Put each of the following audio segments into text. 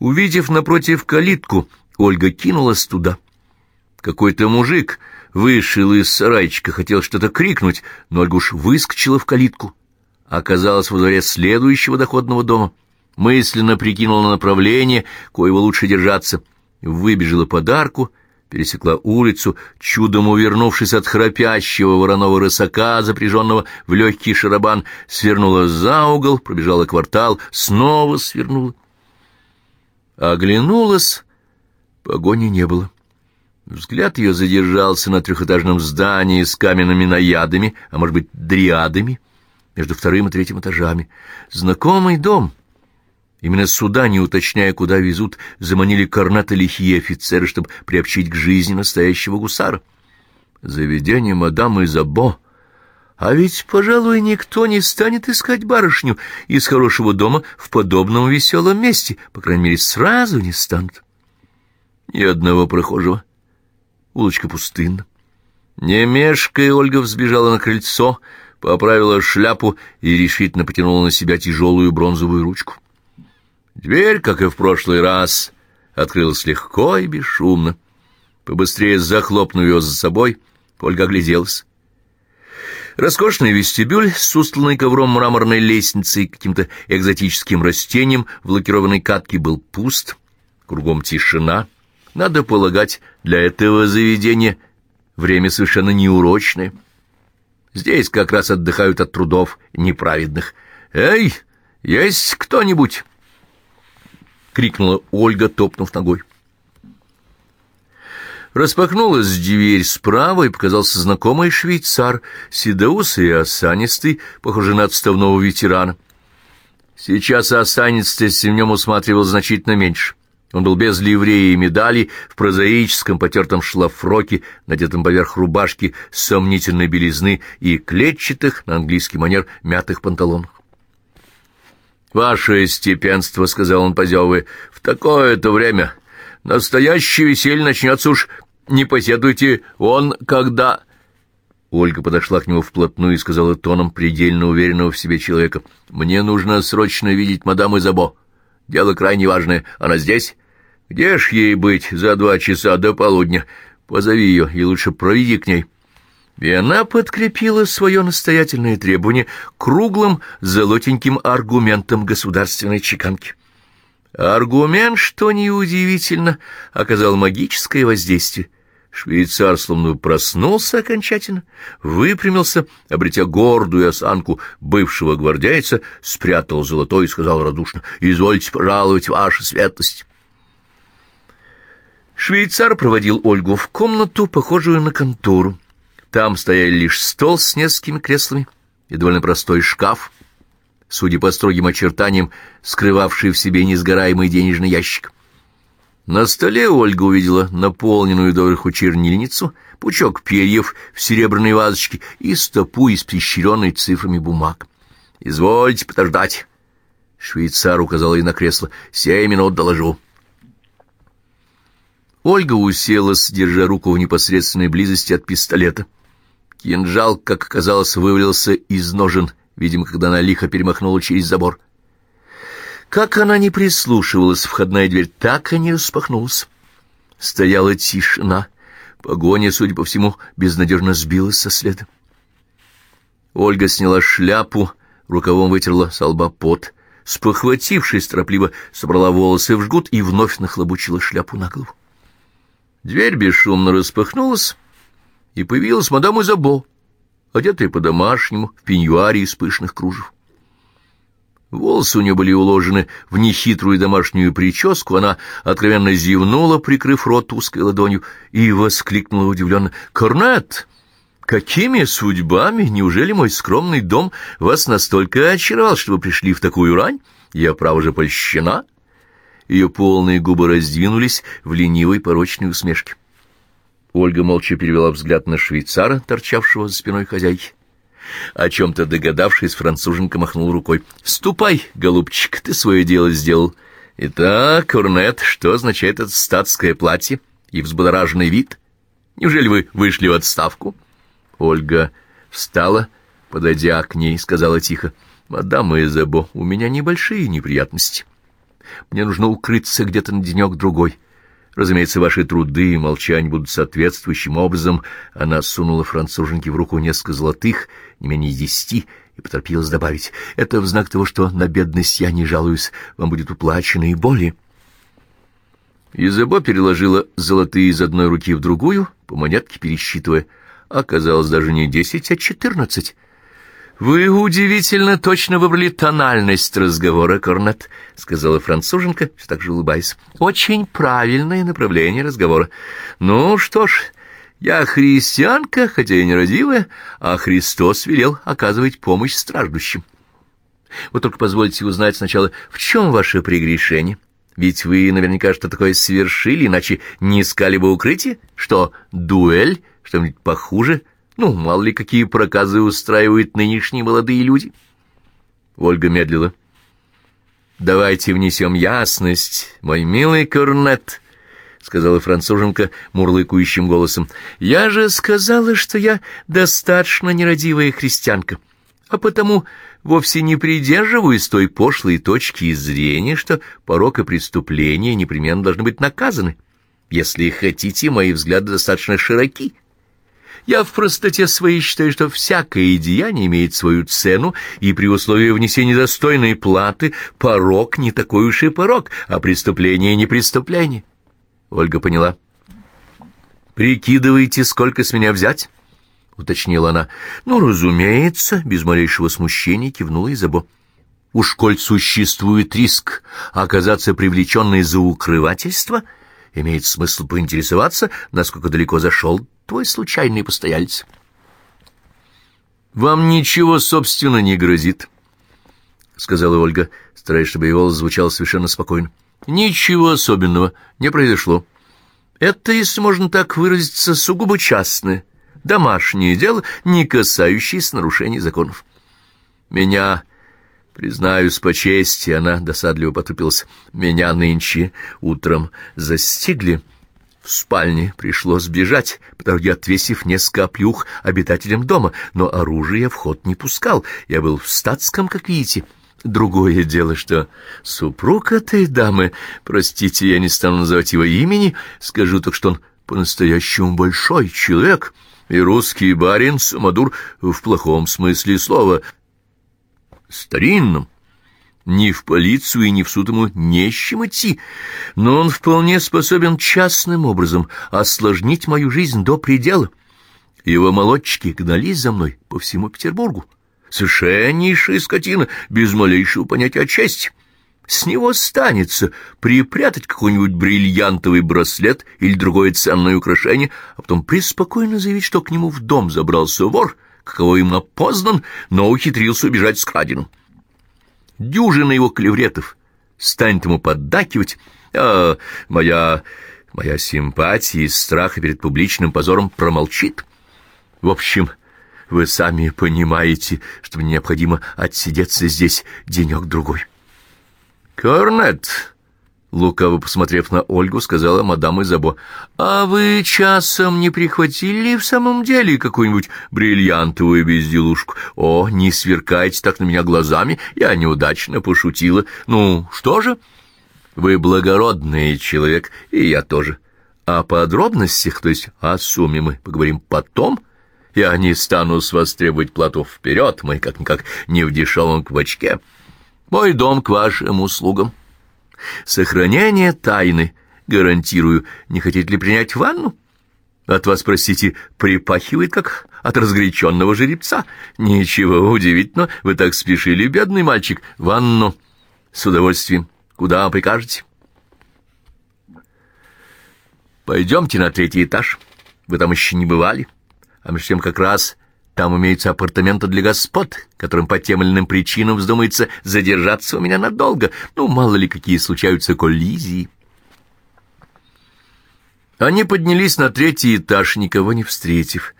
Увидев напротив калитку, Ольга кинулась туда. Какой-то мужик вышел из сарайчика, хотел что-то крикнуть, но Ольга уж выскочила в калитку. Оказалась во дворе следующего доходного дома. Мысленно прикинула направление, коего лучше держаться. Выбежала подарку, пересекла улицу, чудом увернувшись от храпящего вороного рысака, запряженного в легкий шарабан, свернула за угол, пробежала квартал, снова свернула. Оглянулась, погони не было. Взгляд ее задержался на трехэтажном здании с каменными наядами, а может быть, дриадами, между вторым и третьим этажами. Знакомый дом. Именно сюда, не уточняя, куда везут, заманили корната лихие офицеры, чтобы приобщить к жизни настоящего гусара. Заведение мадам Изабо — а ведь, пожалуй, никто не станет искать барышню из хорошего дома в подобном веселом месте, по крайней мере, сразу не станут. Ни одного прохожего. Улочка пустынна. Не мешкая, Ольга взбежала на крыльцо, поправила шляпу и решительно потянула на себя тяжелую бронзовую ручку. Дверь, как и в прошлый раз, открылась легко и бесшумно. Побыстрее захлопнув ее за собой, Ольга огляделась. Роскошный вестибюль с устланной ковром мраморной лестницей и каким-то экзотическим растением в лакированной катке был пуст. Кругом тишина. Надо полагать, для этого заведения время совершенно неурочное. Здесь как раз отдыхают от трудов неправедных. «Эй, есть кто-нибудь?» — крикнула Ольга, топнув ногой. Распахнулась дверь справа, и показался знакомый швейцар, седоусый и осанистый, похожий на отставного ветерана. Сейчас осанистости в нем усматривал значительно меньше. Он был без ливреи и медалей, в прозаическом потертом шлафроке, надетом поверх рубашки сомнительной белизны и клетчатых, на английский манер, мятых панталонах. «Ваше степенство», — сказал он, позевывая, — «в такое-то время Настоящее веселье начнется уж, не поседуйте, он когда...» Ольга подошла к нему вплотную и сказала тоном предельно уверенного в себе человека. «Мне нужно срочно видеть мадам Изабо. Дело крайне важное. Она здесь? Где ж ей быть за два часа до полудня? Позови ее и лучше проведи к ней». И она подкрепила свое настоятельное требование круглым золотеньким аргументом государственной чеканки. Аргумент, что неудивительно, оказал магическое воздействие. Швейцар словно проснулся окончательно, выпрямился, обретя гордую осанку бывшего гвардейца, спрятал золотой и сказал радушно «Извольте пожаловать, ваша светлость». Швейцар проводил Ольгу в комнату, похожую на контору. Там стояли лишь стол с несколькими креслами и довольно простой шкаф — судя по строгим очертаниям, скрывавший в себе несгораемый денежный ящик. На столе Ольга увидела наполненную доверху чернильницу, пучок перьев в серебряной вазочке и стопу, испещренной цифрами бумаг. «Извольте подождать!» Швейцар указал ей на кресло. «Семь минут доложу». Ольга уселась, держа руку в непосредственной близости от пистолета. Кинжал, как оказалось, вывалился из ножен видимо, когда она лихо перемахнула через забор. Как она не прислушивалась, входная дверь так и не распахнулась. Стояла тишина. Погоня, судя по всему, безнадежно сбилась со следа. Ольга сняла шляпу, рукавом вытерла с лба пот, спохватившись, торопливо собрала волосы в жгут и вновь нахлобучила шляпу на голову. Дверь бесшумно распахнулась, и появилась мадам Изабо одетая по-домашнему, в пеньюаре из пышных кружев. Волосы у нее были уложены в нехитрую домашнюю прическу, она откровенно зевнула, прикрыв рот узкой ладонью, и воскликнула удивленно. «Корнет, какими судьбами? Неужели мой скромный дом вас настолько очаровал, что вы пришли в такую рань? Я, право же, польщена?» Ее полные губы раздвинулись в ленивой порочной усмешке. Ольга молча перевела взгляд на швейцара, торчавшего за спиной хозяйки. О чем-то догадавшись, француженка махнул рукой. «Ступай, голубчик, ты свое дело сделал. Итак, Корнет, что означает это статское платье и взбудораженный вид? Неужели вы вышли в отставку?» Ольга встала, подойдя к ней, сказала тихо. «Мадам Изабо, у меня небольшие неприятности. Мне нужно укрыться где-то на денек-другой. Разумеется, ваши труды и молчание будут соответствующим образом. Она сунула француженке в руку несколько золотых, не менее десяти, и поторопилась добавить. Это в знак того, что на бедность я не жалуюсь, вам будет уплачено и более. Изабо переложила золотые из одной руки в другую, по монетке пересчитывая. Оказалось даже не десять, а четырнадцать. «Вы удивительно точно выбрали тональность разговора, Корнет», — сказала француженка, все так же улыбаясь. «Очень правильное направление разговора. Ну что ж, я христианка, хотя и нерадивая, а Христос велел оказывать помощь страждущим. Вот только позвольте узнать сначала, в чем ваше прегрешение? Ведь вы наверняка что такое совершили, иначе не искали бы укрытие. Что, дуэль? Что-нибудь похуже?» Ну, мало ли, какие проказы устраивают нынешние молодые люди. Ольга медлила. «Давайте внесем ясность, мой милый корнет», — сказала француженка мурлыкающим голосом. «Я же сказала, что я достаточно нерадивая христианка, а потому вовсе не придерживаюсь той пошлой точки зрения, что порок и преступления непременно должны быть наказаны. Если хотите, мои взгляды достаточно широки». Я в простоте своей считаю, что всякое деяние имеет свою цену, и при условии внесения достойной платы порог не такой уж и порог, а преступление не преступление. Ольга поняла. «Прикидываете, сколько с меня взять?» — уточнила она. «Ну, разумеется», — без малейшего смущения кивнула Изабо. «Уж коль существует риск оказаться привлеченной за укрывательство, имеет смысл поинтересоваться, насколько далеко зашел твой случайный постояльц. «Вам ничего, собственно, не грозит», — сказала Ольга, стараясь, чтобы его звучал совершенно спокойно. «Ничего особенного не произошло. Это, если можно так выразиться, сугубо частное, домашнее дело, не касающееся нарушений законов. Меня, признаюсь по чести, она досадливо потупилась, меня нынче утром застигли» В спальне пришлось бежать, потому что, отвесив несколько оплюх обитателям дома, но оружие в ход не пускал. Я был в статском, как видите. Другое дело, что супруг этой дамы, простите, я не стану называть его имени, скажу так, что он по-настоящему большой человек, и русский барин Самодур в плохом смысле слова, старинном, ни в полицию и ни в суд ему не с чем идти, но он вполне способен частным образом осложнить мою жизнь до предела. Его молодчики гнались за мной по всему Петербургу. Совершеннейшая скотина, без малейшего понятия о чести. С него станется припрятать какой-нибудь бриллиантовый браслет или другое ценное украшение, а потом преспокойно заявить, что к нему в дом забрался вор, каково им опознан, но ухитрился убежать с краденым дюжина его клевретов станет ему поддакивать, а моя... моя симпатия и страха перед публичным позором промолчит. В общем, вы сами понимаете, что мне необходимо отсидеться здесь денек-другой. «Корнет!» Лукаво посмотрев на Ольгу, сказала мадам Изабо, «А вы часом не прихватили в самом деле какую-нибудь бриллиантовую безделушку? О, не сверкайте так на меня глазами, я неудачно пошутила. Ну, что же? Вы благородный человек, и я тоже. О подробностях, то есть о сумме мы поговорим потом». Я не стану с вас требовать плату вперед, мы как-никак не в дешевом квачке. Мой дом к вашим услугам. Сохранение тайны, гарантирую. Не хотите ли принять ванну? От вас, простите, припахивает, как от разгоряченного жеребца. Ничего удивительного, вы так спешили, бедный мальчик. Ванну. С удовольствием. Куда прикажете? Пойдемте на третий этаж. Вы там еще не бывали. А между тем как раз там имеются апартаменты для господ, которым по тем или иным причинам вздумается задержаться у меня надолго. Ну, мало ли какие случаются коллизии. Они поднялись на третий этаж, никого не встретив.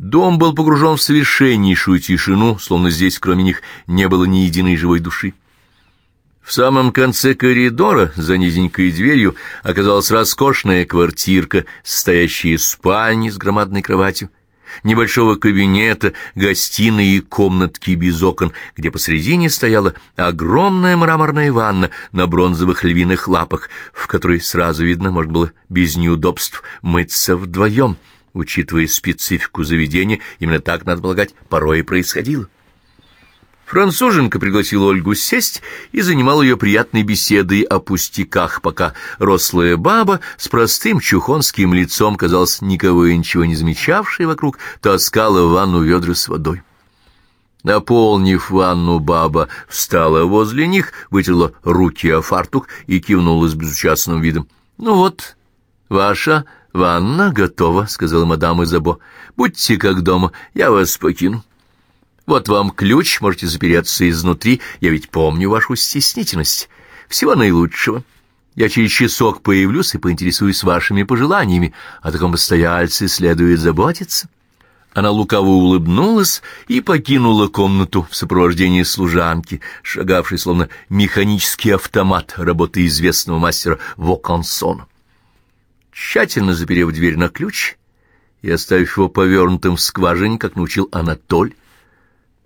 Дом был погружен в совершеннейшую тишину, словно здесь, кроме них, не было ни единой живой души. В самом конце коридора, за низенькой дверью, оказалась роскошная квартирка, стоящая из спальни с громадной кроватью небольшого кабинета, гостиной и комнатки без окон, где посредине стояла огромная мраморная ванна на бронзовых львиных лапах, в которой сразу видно можно было без неудобств мыться вдвоем. Учитывая специфику заведения, именно так, надо полагать, порой и происходило. Француженка пригласила Ольгу сесть и занимала ее приятной беседой о пустяках, пока рослая баба с простым чухонским лицом, казалось, никого и ничего не замечавшая вокруг, таскала в ванну ведра с водой. Наполнив ванну, баба встала возле них, вытерла руки о фартук и кивнула с безучастным видом. — Ну вот, ваша ванна готова, — сказала мадам Изабо. — Будьте как дома, я вас покину. Вот вам ключ, можете запереться изнутри, я ведь помню вашу стеснительность. Всего наилучшего. Я через часок появлюсь и поинтересуюсь вашими пожеланиями. О таком постояльце следует заботиться». Она лукаво улыбнулась и покинула комнату в сопровождении служанки, шагавшей словно механический автомат работы известного мастера Вокансона. Тщательно заперев дверь на ключ и оставив его повернутым в скважине, как научил Анатоль,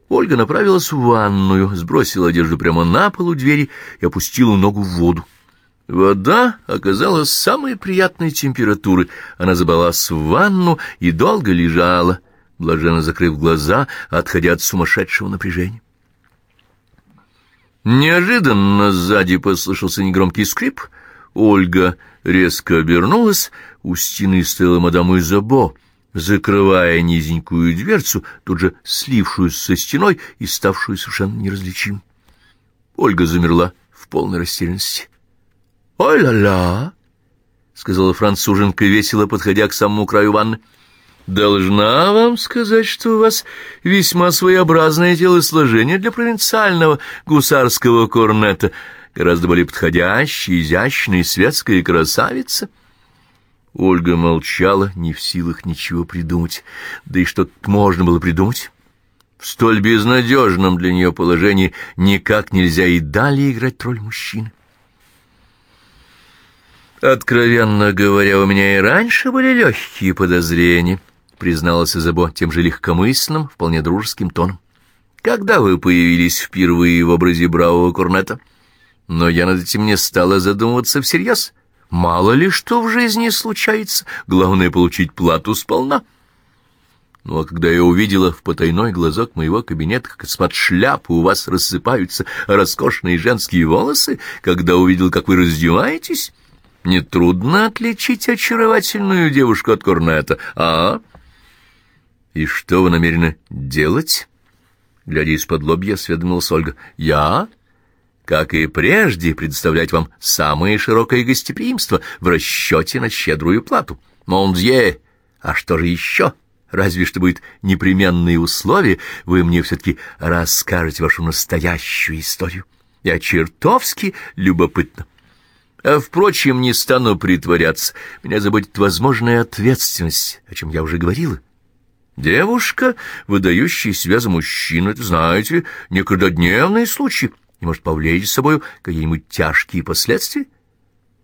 Ольга направилась в ванную, сбросила одежду прямо на полу двери и опустила ногу в воду. Вода оказалась самой приятной температуры. Она забралась в ванну и долго лежала, блаженно закрыв глаза, отходя от сумасшедшего напряжения. Неожиданно сзади послышался негромкий скрип. Ольга резко обернулась. У стены стояла мадам Изабо закрывая низенькую дверцу, тут же слившуюся со стеной и ставшую совершенно неразличимой. Ольга замерла в полной растерянности. «Ой-ля-ля!» — сказала француженка, весело подходя к самому краю ванны. «Должна вам сказать, что у вас весьма своеобразное телосложение для провинциального гусарского корнета, гораздо более подходящая, изящная светская красавица». Ольга молчала, не в силах ничего придумать. Да и что можно было придумать? В столь безнадежном для нее положении никак нельзя и далее играть роль мужчины. «Откровенно говоря, у меня и раньше были легкие подозрения», — призналась Изабо тем же легкомысленным, вполне дружеским тоном. «Когда вы появились впервые в образе бравого корнета? Но я над этим не стала задумываться всерьез». Мало ли что в жизни случается, главное — получить плату сполна. Ну, а когда я увидела в потайной глазок моего кабинета, как из-под шляпы у вас рассыпаются роскошные женские волосы, когда увидел, как вы раздеваетесь, нетрудно отличить очаровательную девушку от корнета, а? И что вы намерены делать? Глядя из-под лобья, осведомилась Ольга. Я как и прежде, предоставлять вам самое широкое гостеприимство в расчете на щедрую плату. Мондье, а что же еще? Разве что будет непременные условия, вы мне все-таки расскажете вашу настоящую историю. Я чертовски любопытна. А, впрочем, не стану притворяться. Меня заботит возможная ответственность, о чем я уже говорила. Девушка, выдающая себя за мужчину, это, знаете, не каждодневный случай — и может повлечь с собой какие-нибудь тяжкие последствия.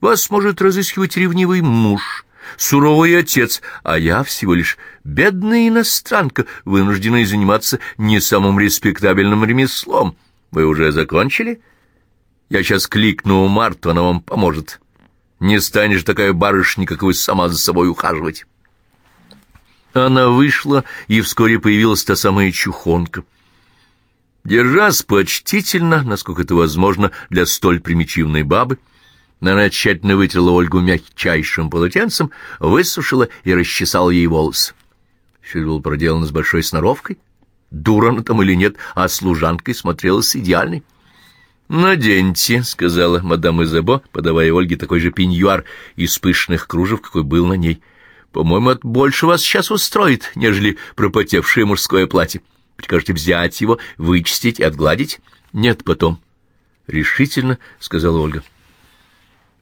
Вас может разыскивать ревнивый муж, суровый отец, а я всего лишь бедная иностранка, вынужденная заниматься не самым респектабельным ремеслом. Вы уже закончили? Я сейчас кликну Марту, она вам поможет. Не станешь такая барышня, как вы, сама за собой ухаживать. Она вышла, и вскоре появилась та самая чухонка — Держась почтительно, насколько это возможно для столь примитивной бабы, она тщательно вытерла Ольгу мягчайшим полотенцем, высушила и расчесала ей волосы. Все было проделано с большой сноровкой. Дура она там или нет, а служанкой смотрелась идеальной. «Наденьте», — сказала мадам Изабо, подавая Ольге такой же пеньюар из пышных кружев, какой был на ней. «По-моему, это больше вас сейчас устроит, нежели пропотевшее мужское платье». Прикажете взять его, вычистить и отгладить? Нет, потом. Решительно, сказала Ольга.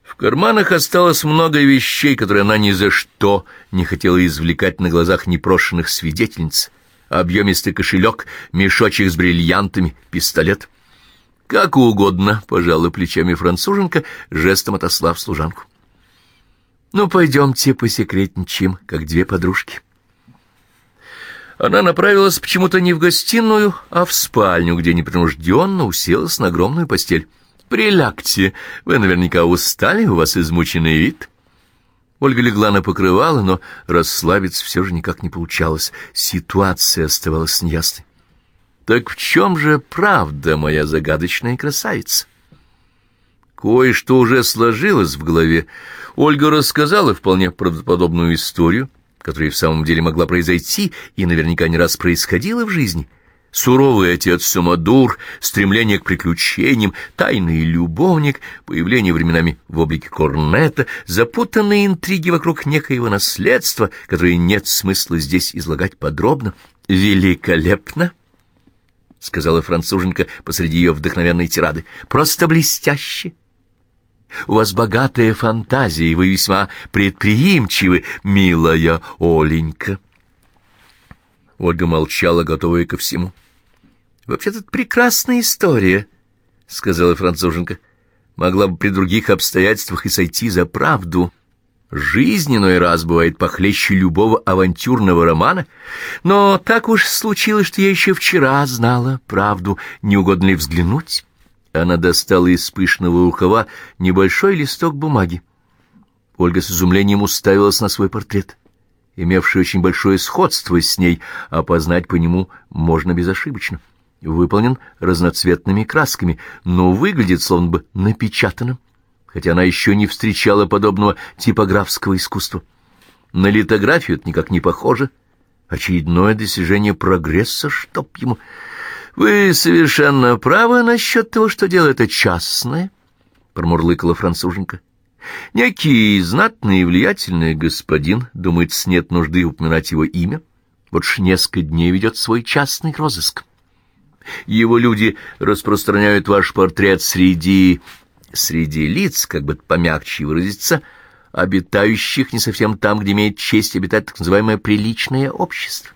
В карманах осталось много вещей, которые она ни за что не хотела извлекать на глазах непрошенных свидетельниц. Объемистый кошелек, мешочек с бриллиантами, пистолет. Как угодно, пожала плечами француженка, жестом отослав служанку. Ну, пойдемте посекретничаем, как две подружки. Она направилась почему-то не в гостиную, а в спальню, где непринужденно уселась на огромную постель. «Прилягте, вы наверняка устали, у вас измученный вид». Ольга легла на покрывало, но расслабиться все же никак не получалось. Ситуация оставалась неясной. «Так в чем же правда, моя загадочная красавица?» Кое-что уже сложилось в голове. Ольга рассказала вполне правдоподобную историю, которая в самом деле могла произойти и наверняка не раз происходила в жизни. Суровый отец-самодур, стремление к приключениям, тайный любовник, появление временами в облике корнета, запутанные интриги вокруг некоего наследства, которые нет смысла здесь излагать подробно. «Великолепно!» — сказала француженка посреди ее вдохновенной тирады. «Просто блестяще!» У вас богатая фантазия, и вы весьма предприимчивы, милая Оленька. Ольга молчала, готовая ко всему. «Вообще-то прекрасная история», — сказала француженка. «Могла бы при других обстоятельствах и сойти за правду. Жизнь иной раз бывает похлеще любого авантюрного романа, но так уж случилось, что я еще вчера знала правду. Не угодно ли взглянуть?» Она достала из пышного рукава небольшой листок бумаги. Ольга с изумлением уставилась на свой портрет, имевший очень большое сходство с ней, опознать по нему можно безошибочно. Выполнен разноцветными красками, но выглядит словно бы напечатанным, хотя она еще не встречала подобного типографского искусства. На литографию это никак не похоже. Очередное достижение прогресса, чтоб ему... «Вы совершенно правы насчет того, что дело это частное», — промурлыкала француженка. «Некий знатный и влиятельный господин, думает, нет нужды упоминать его имя, вот уж несколько дней ведет свой частный розыск. Его люди распространяют ваш портрет среди... среди лиц, как бы помягче выразиться, обитающих не совсем там, где имеет честь обитать так называемое приличное общество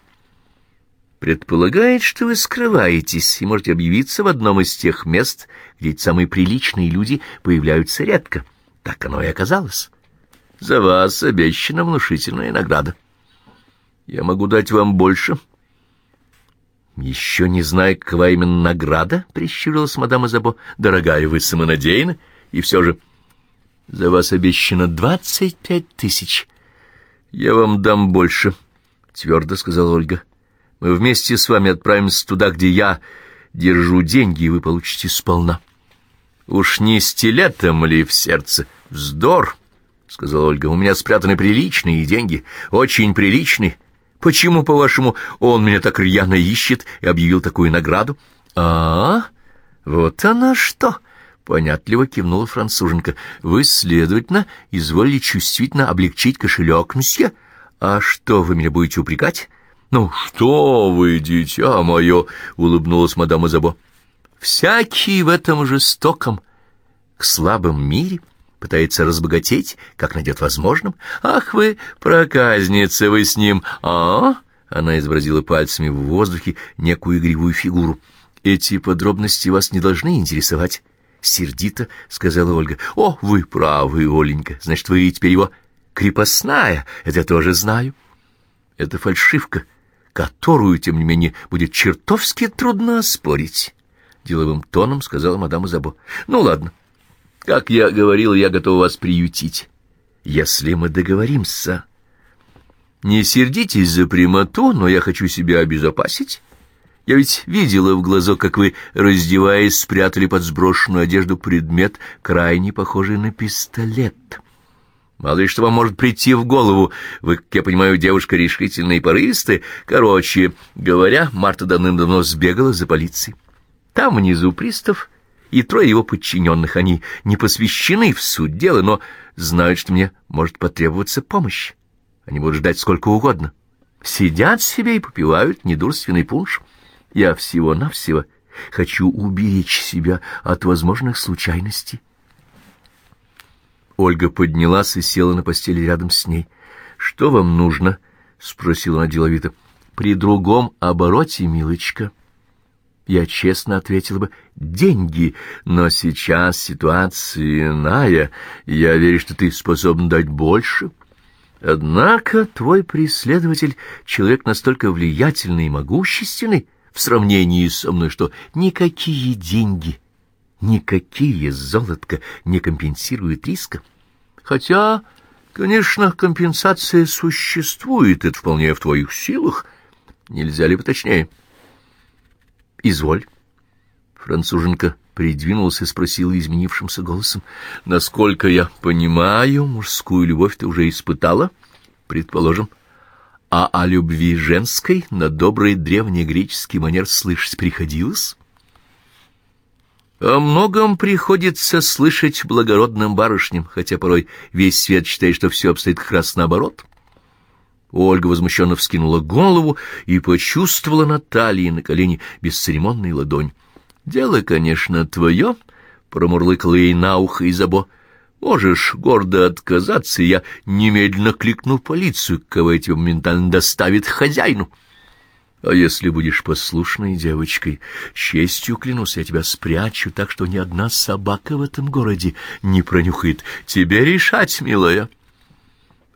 предполагает, что вы скрываетесь и можете объявиться в одном из тех мест, где самые приличные люди появляются редко. Так оно и оказалось. За вас обещана внушительная награда. Я могу дать вам больше. Еще не знаю, какова именно награда, — прищурилась мадам Изабо. Дорогая, вы самонадеяны, и все же... За вас обещано двадцать пять тысяч. Я вам дам больше, — твердо сказала Ольга. — мы вместе с вами отправимся туда, где я держу деньги, и вы получите сполна. Уж не стилетом ли в сердце? Вздор, — сказала Ольга. У меня спрятаны приличные деньги, очень приличные. Почему, по-вашему, он меня так рьяно ищет и объявил такую награду? А, -а, -а вот она что! — понятливо кивнула француженка. — Вы, следовательно, изволили чувствительно облегчить кошелек, мсье. А что, вы меня будете упрекать? «Ну что вы, дитя мое!» — улыбнулась мадам Изабо. «Всякий в этом жестоком, к слабым мире пытается разбогатеть, как найдет возможным. Ах вы, проказница, вы с ним, а?» Она изобразила пальцами в воздухе некую игривую фигуру. «Эти подробности вас не должны интересовать». «Сердито», — сказала Ольга. «О, вы правы, Оленька, значит, вы теперь его крепостная, это я тоже знаю». «Это фальшивка», которую, тем не менее, будет чертовски трудно оспорить, — деловым тоном сказала мадам Изабо. — Ну, ладно. Как я говорил, я готов вас приютить, если мы договоримся. Не сердитесь за прямоту, но я хочу себя обезопасить. Я ведь видела в глазок, как вы, раздеваясь, спрятали под сброшенную одежду предмет, крайне похожий на пистолет. Мало ли что вам может прийти в голову. Вы, как я понимаю, девушка решительная и порывистая. Короче говоря, Марта давным-давно сбегала за полицией. Там внизу пристав и трое его подчиненных. Они не посвящены в суть дела, но знают, что мне может потребоваться помощь. Они будут ждать сколько угодно. Сидят себе и попивают недурственный пунш. Я всего-навсего хочу уберечь себя от возможных случайностей. Ольга поднялась и села на постели рядом с ней. «Что вам нужно?» — спросила она деловито. «При другом обороте, милочка». Я честно ответила бы «деньги», но сейчас ситуация иная. Я верю, что ты способна дать больше. Однако твой преследователь — человек настолько влиятельный и могущественный в сравнении со мной, что никакие деньги, никакие золотко не компенсируют риска. Хотя, конечно, компенсация существует, это вполне в твоих силах. Нельзя ли поточнее? Изволь. Француженка придвинулась и спросила изменившимся голосом. — Насколько я понимаю, мужскую любовь ты уже испытала, предположим. А о любви женской на добрый древнегреческий манер слышать приходилось? О многом приходится слышать благородным барышням, хотя порой весь свет считает, что все обстоит как раз наоборот. Ольга возмущенно вскинула голову и почувствовала на талии на колени бесцеремонную ладонь. «Дело, конечно, твое», — промурлыкала ей на ухо Изабо. «Можешь гордо отказаться, я немедленно кликну полицию, кого эти моментально доставит хозяину». А если будешь послушной девочкой, честью клянусь, я тебя спрячу, так что ни одна собака в этом городе не пронюхает. Тебе решать, милая.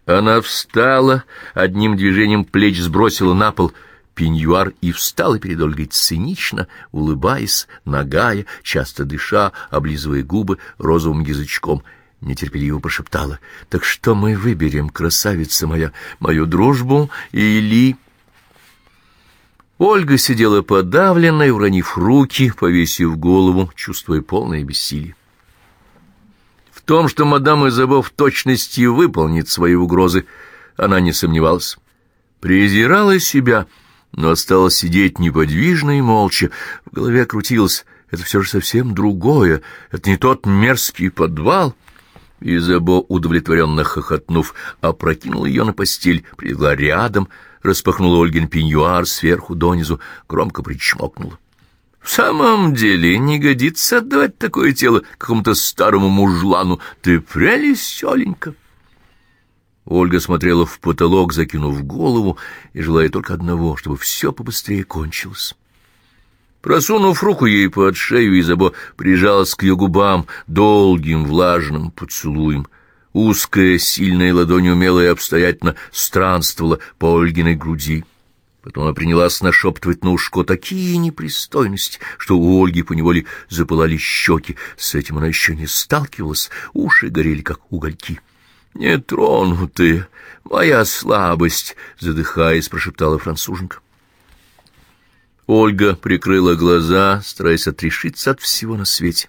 Она встала, одним движением плеч сбросила на пол пеньюар и встала перед Ольгой цинично, улыбаясь, нагая, часто дыша, облизывая губы розовым язычком — нетерпеливо прошептала. — Так что мы выберем, красавица моя, мою дружбу или... Ольга сидела подавленная, уронив руки, повесив голову, чувствуя полное бессилие. В том, что мадам Изабо в точности выполнит свои угрозы, она не сомневалась. Презирала себя — но осталась сидеть неподвижно и молча. В голове крутилось «это все же совсем другое, это не тот мерзкий подвал». Изабо, удовлетворенно хохотнув, опрокинул ее на постель, прилегла рядом, распахнула Ольгин пеньюар сверху донизу, громко причмокнула. «В самом деле не годится отдавать такое тело какому-то старому мужлану. Ты прелесть, Оленька!» Ольга смотрела в потолок, закинув голову, и желая только одного, чтобы все побыстрее кончилось. Просунув руку ей под шею, Изабо прижалась к ее губам долгим влажным поцелуем. Узкая, сильная ладонь умело и обстоятельно странствовала по Ольгиной груди. Потом она принялась нашептывать на ушко такие непристойности, что у Ольги поневоле запылали щеки. С этим она еще не сталкивалась, уши горели, как угольки. «Нетронутые, моя слабость», — задыхаясь, прошептала француженка. Ольга прикрыла глаза, стараясь отрешиться от всего на свете.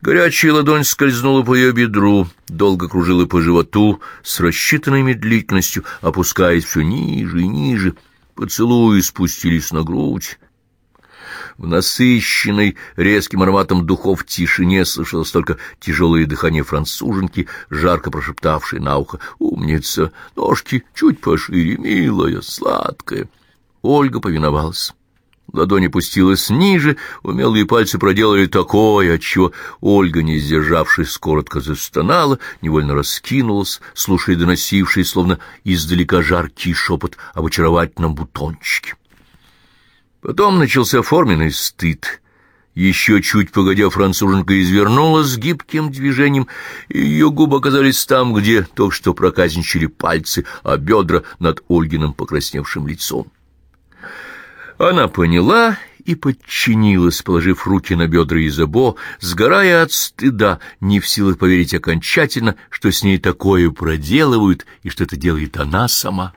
Горячая ладонь скользнула по ее бедру, долго кружила по животу, с рассчитанной медлительностью, опускаясь все ниже и ниже. Поцелуи спустились на грудь, в насыщенной резким ароматом духов тишине слышалось только тяжелое дыхание француженки, жарко прошептавшей на ухо «Умница! Ножки чуть пошире, милая, сладкая!» Ольга повиновалась. Ладонь опустилась ниже, умелые пальцы проделали такое, отчего Ольга, не сдержавшись, коротко застонала, невольно раскинулась, слушая доносивший, словно издалека жаркий шепот об очаровательном бутончике. Потом начался форменный стыд. Еще чуть погодя, француженка извернулась с гибким движением, и ее губы оказались там, где только что проказничали пальцы, а бедра над Ольгиным покрасневшим лицом. Она поняла и подчинилась, положив руки на бедра Изабо, сгорая от стыда, не в силах поверить окончательно, что с ней такое проделывают и что это делает она сама.